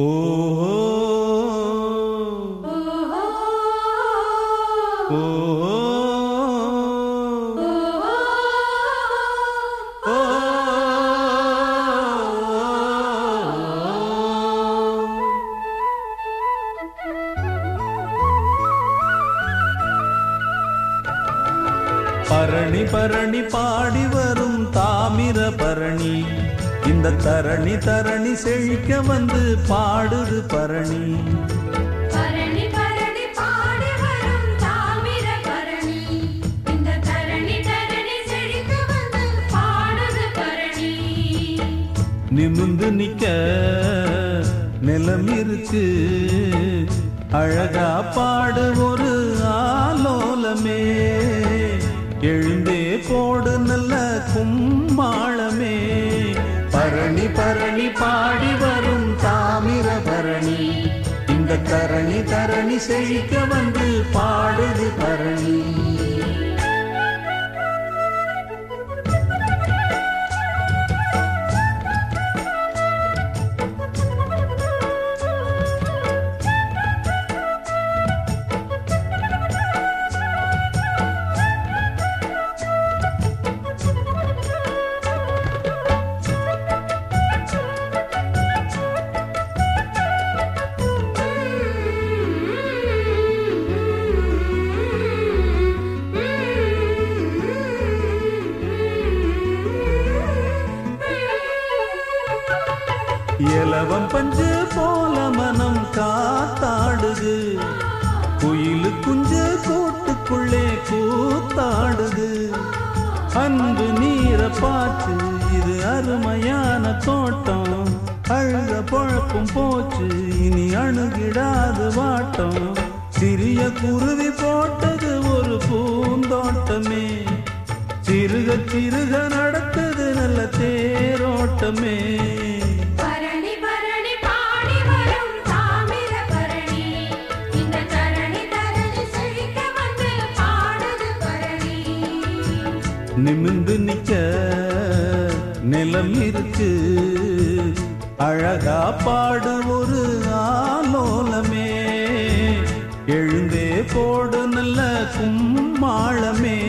ஓ பரணி பரணி பாடி வரும் தாமிர பரணி இந்த தரணி தரணி செழிக்க வந்து பாடுது பரணி. நிமிந்து நிக்க நிலம் இருக்கு அழகா பாடு ஒரு ஆலோலமே. எழுந்தே போடு நல்ல கும்மாளமே. பரணி பரணி பாடி வரும் தாமிர பரணி இந்த தரணி தரணி செழிக்க வந்து பாடு இலவம் பஞ்சு போல மனம் காத்தாடுது. குயிலு குஞ்சு கூட்டுக்குள்ளே கூத்தாடுது. அன்பு நீரை பார்த்து இது அருமையான தோட்டம். அழுத பொழப்பும் போச்சு இனி அணுகிடாது வாட்டம். சிறிய குருவி போட்டது ஒரு பூந்தோட்டமே. சிறுக சிறுக நடத்தது நல்ல தேரோட்டமே. நிமிந்து நிச்ச நிலம் இருக்கு. அழகா பாடு ஒரு ஆலோலமே. எழுந்தே போடு நல்ல கும்மாளமே.